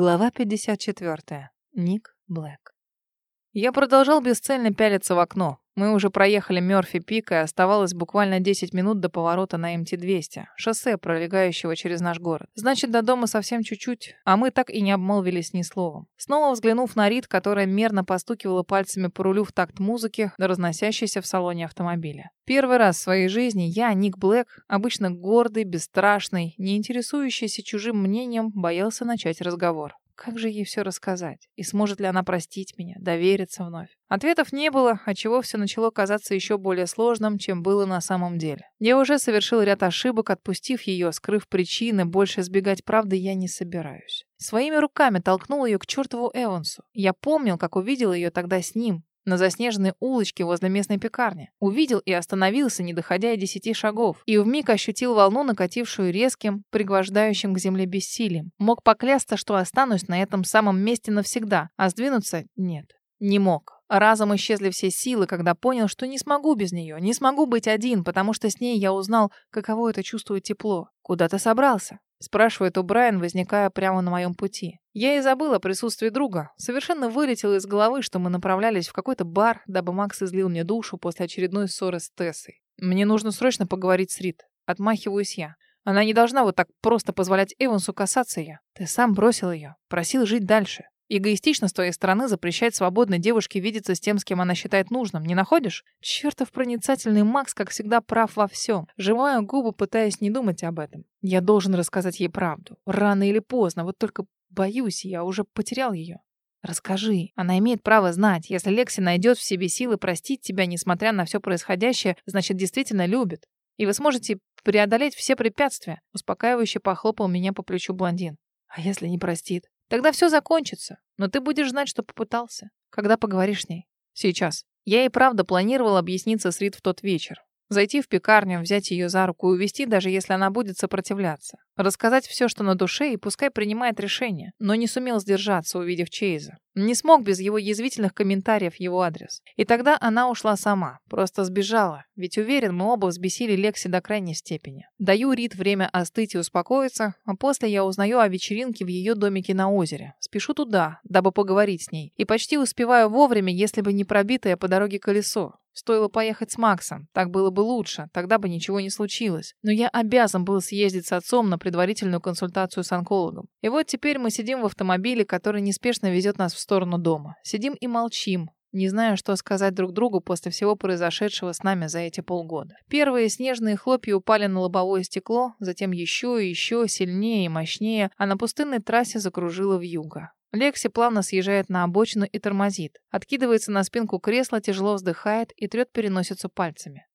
Глава 54. Ник Блэк. Я продолжал бесцельно пялиться в окно. Мы уже проехали Мёрфи Пик, и оставалось буквально 10 минут до поворота на МТ-200, шоссе, пролегающего через наш город. Значит, до дома совсем чуть-чуть, а мы так и не обмолвились ни словом. Снова взглянув на Рид, которая мерно постукивала пальцами по рулю в такт музыки, разносящейся в салоне автомобиля. Первый раз в своей жизни я, Ник Блэк, обычно гордый, бесстрашный, не интересующийся чужим мнением, боялся начать разговор. Как же ей все рассказать? И сможет ли она простить меня, довериться вновь? Ответов не было, отчего все начало казаться еще более сложным, чем было на самом деле. Я уже совершил ряд ошибок, отпустив ее, скрыв причины, больше избегать правды я не собираюсь. Своими руками толкнул ее к чертову Эвансу. Я помнил, как увидел ее тогда с ним, на заснеженной улочке возле местной пекарни. Увидел и остановился, не доходя десяти шагов. И вмиг ощутил волну, накатившую резким, пригвождающим к земле бессилием. Мог поклясться, что останусь на этом самом месте навсегда, а сдвинуться — нет. Не мог. Разом исчезли все силы, когда понял, что не смогу без нее, не смогу быть один, потому что с ней я узнал, каково это чувствует тепло. Куда ты собрался? Спрашивает у Брайан, возникая прямо на моем пути. Я и забыл о присутствии друга. Совершенно вылетело из головы, что мы направлялись в какой-то бар, дабы Макс излил мне душу после очередной ссоры с Тессой. Мне нужно срочно поговорить с Рит. Отмахиваюсь я. Она не должна вот так просто позволять Эвансу касаться ее. Ты сам бросил ее. Просил жить дальше. Эгоистично с твоей стороны запрещать свободной девушке видеться с тем, с кем она считает нужным. Не находишь? Чертов проницательный Макс, как всегда, прав во всем. Сжимаю губы, пытаясь не думать об этом. Я должен рассказать ей правду. Рано или поздно. Вот только боюсь, я уже потерял ее. Расскажи. Она имеет право знать. Если Лекси найдет в себе силы простить тебя, несмотря на все происходящее, значит, действительно любит. И вы сможете преодолеть все препятствия. Успокаивающе похлопал меня по плечу блондин. А если не простит? Тогда все закончится, но ты будешь знать, что попытался. Когда поговоришь с ней? Сейчас. Я и правда планировал объясниться с Рит в тот вечер. Зайти в пекарню, взять ее за руку и увести, даже если она будет сопротивляться. Рассказать все, что на душе, и пускай принимает решение. Но не сумел сдержаться, увидев Чейза. Не смог без его язвительных комментариев его адрес. И тогда она ушла сама, просто сбежала. Ведь уверен, мы оба взбесили Лекси до крайней степени. Даю Рит время остыть и успокоиться, а после я узнаю о вечеринке в ее домике на озере. Спешу туда, дабы поговорить с ней. И почти успеваю вовремя, если бы не пробитое по дороге колесо. Стоило поехать с Максом. Так было бы лучше. Тогда бы ничего не случилось. Но я обязан был съездить с отцом на предварительную консультацию с онкологом. И вот теперь мы сидим в автомобиле, который неспешно везет нас в сторону дома. Сидим и молчим, не зная, что сказать друг другу после всего произошедшего с нами за эти полгода. Первые снежные хлопья упали на лобовое стекло, затем еще и еще сильнее и мощнее, а на пустынной трассе закружило вьюга. Лекси плавно съезжает на обочину и тормозит. Откидывается на спинку кресла, тяжело вздыхает и трет переносицу пальцами.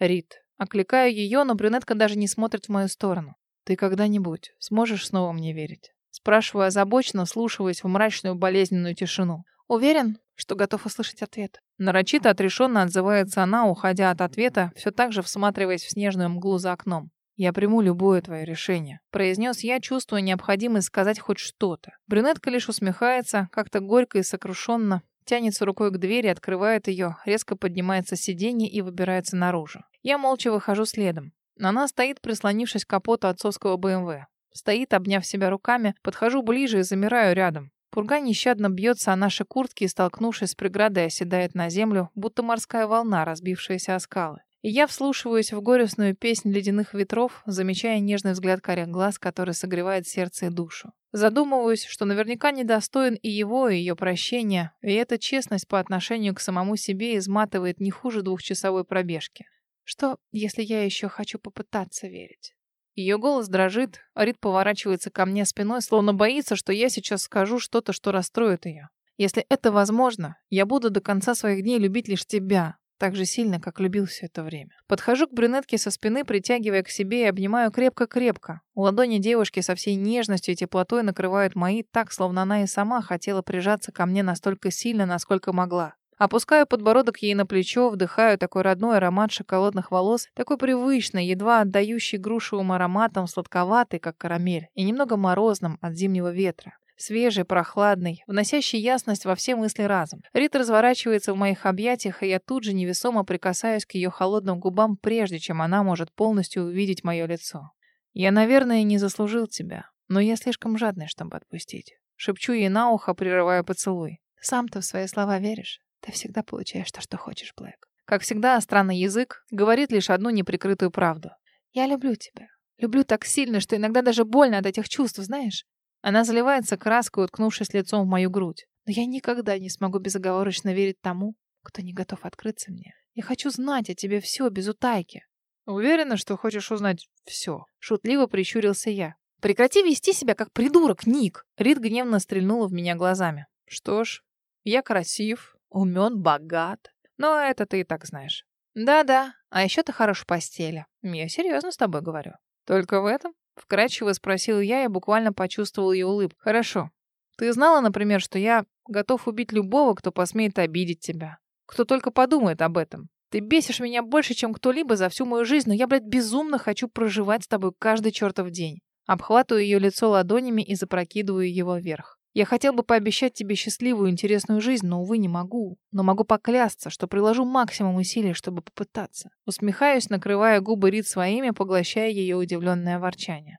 Рит. Окликаю ее, но брюнетка даже не смотрит в мою сторону. Ты когда-нибудь сможешь снова мне верить? Спрашиваю озабоченно, слушаясь в мрачную болезненную тишину. Уверен, что готов услышать ответ. Нарочито отрешенно отзывается она, уходя от ответа, все так же всматриваясь в снежную мглу за окном. «Я приму любое твое решение», — произнес я, чувствуя необходимость сказать хоть что-то. Брюнетка лишь усмехается, как-то горько и сокрушенно, тянется рукой к двери, открывает ее, резко поднимается с сиденья и выбирается наружу. Я молча выхожу следом. Она стоит, прислонившись к капоту отцовского БМВ. Стоит, обняв себя руками, подхожу ближе и замираю рядом. Пурга нещадно бьется о наши куртки и, столкнувшись с преградой, оседает на землю, будто морская волна, разбившаяся о скалы. И я вслушиваюсь в горестную песнь ледяных ветров, замечая нежный взгляд корях глаз, который согревает сердце и душу. Задумываюсь, что наверняка недостоин и его, и ее прощения, и эта честность по отношению к самому себе изматывает не хуже двухчасовой пробежки. Что, если я еще хочу попытаться верить? Ее голос дрожит, Рит поворачивается ко мне спиной, словно боится, что я сейчас скажу что-то, что расстроит ее. Если это возможно, я буду до конца своих дней любить лишь тебя, так же сильно, как любил все это время. Подхожу к брюнетке со спины, притягивая к себе и обнимаю крепко-крепко. Ладони девушки со всей нежностью и теплотой накрывают мои так, словно она и сама хотела прижаться ко мне настолько сильно, насколько могла. Опускаю подбородок ей на плечо, вдыхаю такой родной аромат шоколадных волос, такой привычный, едва отдающий грушевым ароматом, сладковатый, как карамель, и немного морозным от зимнего ветра. Свежий, прохладный, вносящий ясность во все мысли разом. Рит разворачивается в моих объятиях, и я тут же невесомо прикасаюсь к ее холодным губам, прежде чем она может полностью увидеть мое лицо. Я, наверное, не заслужил тебя, но я слишком жадный, чтобы отпустить. Шепчу ей на ухо, прерывая поцелуй. Сам ты в свои слова веришь? Ты всегда получаешь то, что хочешь, Блэк. Как всегда, странный язык говорит лишь одну неприкрытую правду. Я люблю тебя. Люблю так сильно, что иногда даже больно от этих чувств, знаешь? Она заливается краской, уткнувшись лицом в мою грудь. Но я никогда не смогу безоговорочно верить тому, кто не готов открыться мне. Я хочу знать о тебе все без утайки. Уверена, что хочешь узнать все. Шутливо прищурился я. Прекрати вести себя как придурок, Ник. Рид гневно стрельнула в меня глазами. Что ж, я красив, умен, богат. Но это ты и так знаешь. Да-да, а еще ты хорош в постели. Я серьезно с тобой говорю. Только в этом? Вкрадчиво спросил я и буквально почувствовал ее улыбку. Хорошо. Ты знала, например, что я готов убить любого, кто посмеет обидеть тебя. Кто только подумает об этом. Ты бесишь меня больше, чем кто-либо за всю мою жизнь, но я, блядь, безумно хочу проживать с тобой каждый чертов день. Обхватываю ее лицо ладонями и запрокидываю его вверх. Я хотел бы пообещать тебе счастливую, интересную жизнь, но, увы, не могу. Но могу поклясться, что приложу максимум усилий, чтобы попытаться. Усмехаюсь, накрывая губы Рид своими, поглощая ее удивленное ворчание.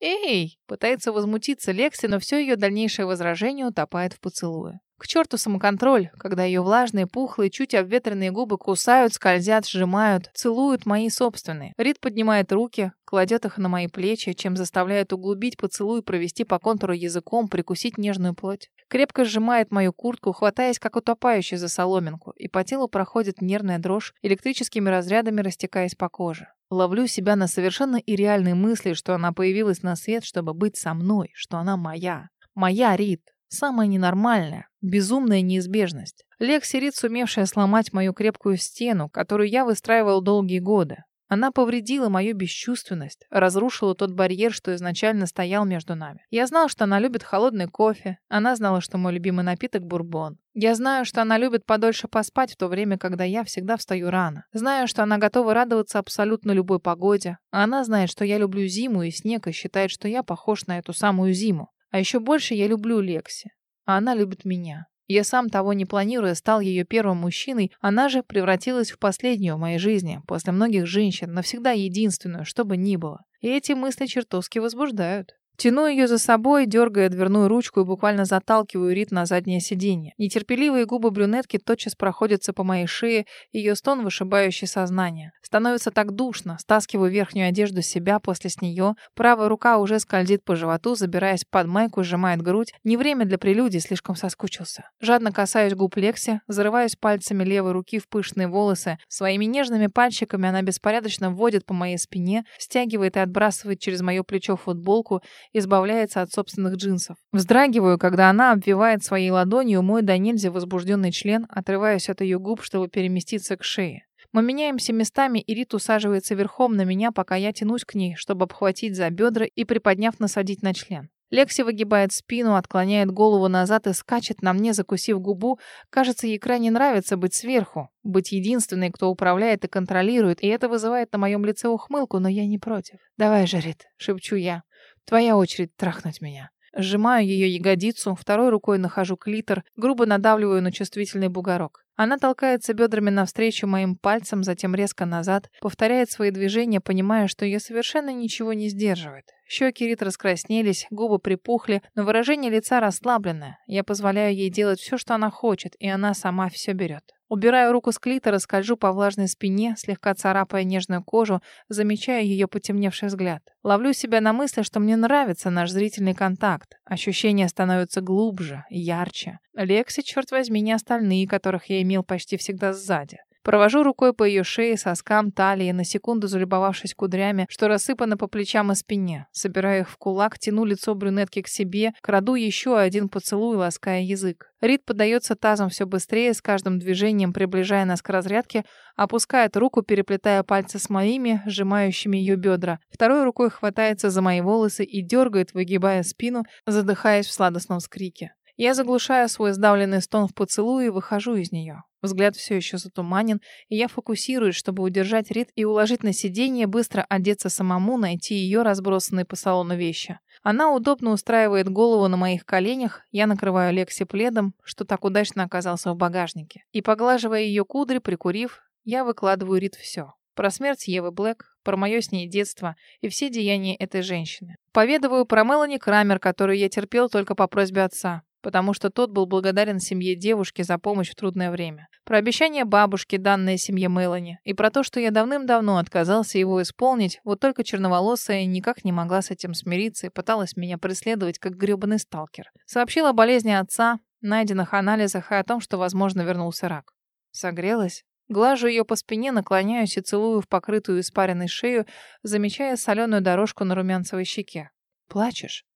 «Эй!» — пытается возмутиться Лекси, но все ее дальнейшее возражение утопает в поцелуе. К черту самоконтроль, когда ее влажные, пухлые, чуть обветренные губы кусают, скользят, сжимают, целуют мои собственные. Рид поднимает руки, кладет их на мои плечи, чем заставляет углубить поцелуй, провести по контуру языком, прикусить нежную плоть. Крепко сжимает мою куртку, хватаясь как утопающий за соломинку, и по телу проходит нервная дрожь, электрическими разрядами растекаясь по коже. Ловлю себя на совершенно и реальные мысли, что она появилась на свет, чтобы быть со мной, что она моя. Моя Рид. Самая ненормальная, безумная неизбежность. Лекси Рид, сумевшая сломать мою крепкую стену, которую я выстраивал долгие годы. Она повредила мою бесчувственность, разрушила тот барьер, что изначально стоял между нами. Я знал, что она любит холодный кофе. Она знала, что мой любимый напиток – бурбон. Я знаю, что она любит подольше поспать в то время, когда я всегда встаю рано. Знаю, что она готова радоваться абсолютно любой погоде. Она знает, что я люблю зиму и снег и считает, что я похож на эту самую зиму. А еще больше я люблю Лекси. А она любит меня. Я сам того не планируя стал ее первым мужчиной, она же превратилась в последнюю в моей жизни, после многих женщин, навсегда единственную, что бы ни было. И эти мысли чертовски возбуждают. Тяну ее за собой, дергая дверную ручку и буквально заталкиваю Рит на заднее сиденье. Нетерпеливые губы брюнетки тотчас проходятся по моей шее, ее стон вышибающий сознание. Становится так душно, стаскиваю верхнюю одежду себя после с нее, правая рука уже скользит по животу, забираясь под майку, сжимает грудь. Не время для прелюдий, слишком соскучился. Жадно касаюсь губ Лекси, зарываюсь пальцами левой руки в пышные волосы. Своими нежными пальчиками она беспорядочно вводит по моей спине, стягивает и отбрасывает через мое плечо футболку, избавляется от собственных джинсов. Вздрагиваю, когда она обвивает своей ладонью мой до нельзя возбужденный член, отрываюсь от ее губ, чтобы переместиться к шее. Мы меняемся местами, и Рит усаживается верхом на меня, пока я тянусь к ней, чтобы обхватить за бедра и, приподняв, насадить на член. Лекси выгибает спину, отклоняет голову назад и скачет на мне, закусив губу. Кажется, ей крайне нравится быть сверху, быть единственной, кто управляет и контролирует, и это вызывает на моем лице ухмылку, но я не против. «Давай же, Рит», — шепчу я. Твоя очередь трахнуть меня. Сжимаю ее ягодицу, второй рукой нахожу клитор, грубо надавливаю на чувствительный бугорок. Она толкается бедрами навстречу моим пальцам, затем резко назад, повторяет свои движения, понимая, что ее совершенно ничего не сдерживает. Щеки Рит раскраснелись, губы припухли, но выражение лица расслабленное. Я позволяю ей делать все, что она хочет, и она сама все берет. Убираю руку с клитора, скольжу по влажной спине, слегка царапая нежную кожу, замечая ее потемневший взгляд. Ловлю себя на мысли, что мне нравится наш зрительный контакт. Ощущения становятся глубже, ярче. Лекси, черт возьми, не остальные, которых я имел почти всегда сзади. Провожу рукой по ее шее, соскам, талии, на секунду залюбовавшись кудрями, что рассыпаны по плечам и спине. Собираю их в кулак, тяну лицо брюнетки к себе, краду еще один поцелуй, лаская язык. Рид подается тазом все быстрее, с каждым движением приближая нас к разрядке, опускает руку, переплетая пальцы с моими, сжимающими ее бедра. Второй рукой хватается за мои волосы и дергает, выгибая спину, задыхаясь в сладостном скрике. Я заглушаю свой сдавленный стон в поцелуе и выхожу из нее. Взгляд все еще затуманен, и я фокусируюсь, чтобы удержать Рит и уложить на сиденье, быстро одеться самому, найти ее разбросанные по салону вещи. Она удобно устраивает голову на моих коленях, я накрываю Лекси пледом, что так удачно оказался в багажнике. И поглаживая ее кудри, прикурив, я выкладываю Рит все. Про смерть Евы Блэк, про мое с ней детство и все деяния этой женщины. Поведываю про Мелани Крамер, которую я терпел только по просьбе отца, потому что тот был благодарен семье девушки за помощь в трудное время. Про обещание бабушки, данное семье Мелани, и про то, что я давным-давно отказался его исполнить, вот только черноволосая никак не могла с этим смириться и пыталась меня преследовать как грёбаный сталкер. Сообщила о болезни отца, найденных анализах и о том, что, возможно, вернулся рак. Согрелась, Глажу ее по спине, наклоняюсь и целую в покрытую испаренной шею, замечая соленую дорожку на румянцевой щеке. Плачешь?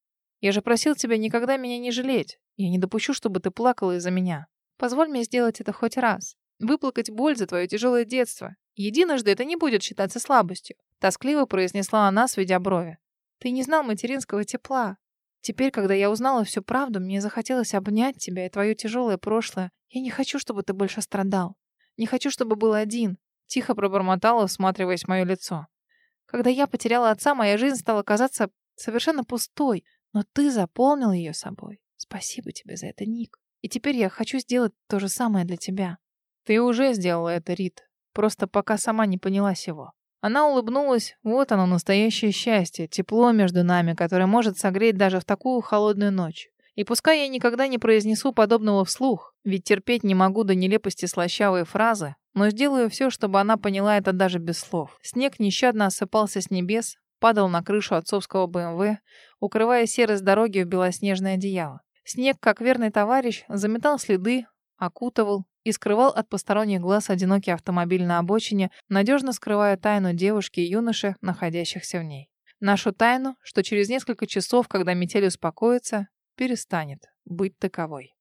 Я же просил тебя никогда меня не жалеть. Я не допущу, чтобы ты плакала из-за меня. Позволь мне сделать это хоть раз. Выплакать боль за твое тяжелое детство. Единожды это не будет считаться слабостью. Тоскливо произнесла она, сведя брови. Ты не знал материнского тепла. Теперь, когда я узнала всю правду, мне захотелось обнять тебя и твое тяжелое прошлое. Я не хочу, чтобы ты больше страдал. Не хочу, чтобы был один. Тихо пробормотала, всматриваясь в мое лицо. Когда я потеряла отца, моя жизнь стала казаться совершенно пустой, но ты заполнил ее собой. Спасибо тебе за это, Ник. И теперь я хочу сделать то же самое для тебя. Ты уже сделала это, Рит. Просто пока сама не поняла сего. Она улыбнулась. Вот оно, настоящее счастье, тепло между нами, которое может согреть даже в такую холодную ночь. И пускай я никогда не произнесу подобного вслух, ведь терпеть не могу до нелепости слащавые фразы, но сделаю все, чтобы она поняла это даже без слов. Снег нещадно осыпался с небес, падал на крышу отцовского БМВ, укрывая серость дороги в белоснежное одеяло. Снег, как верный товарищ, заметал следы, окутывал и скрывал от посторонних глаз одинокий автомобиль на обочине, надежно скрывая тайну девушки и юноши, находящихся в ней. Нашу тайну, что через несколько часов, когда метель успокоится, перестанет быть таковой.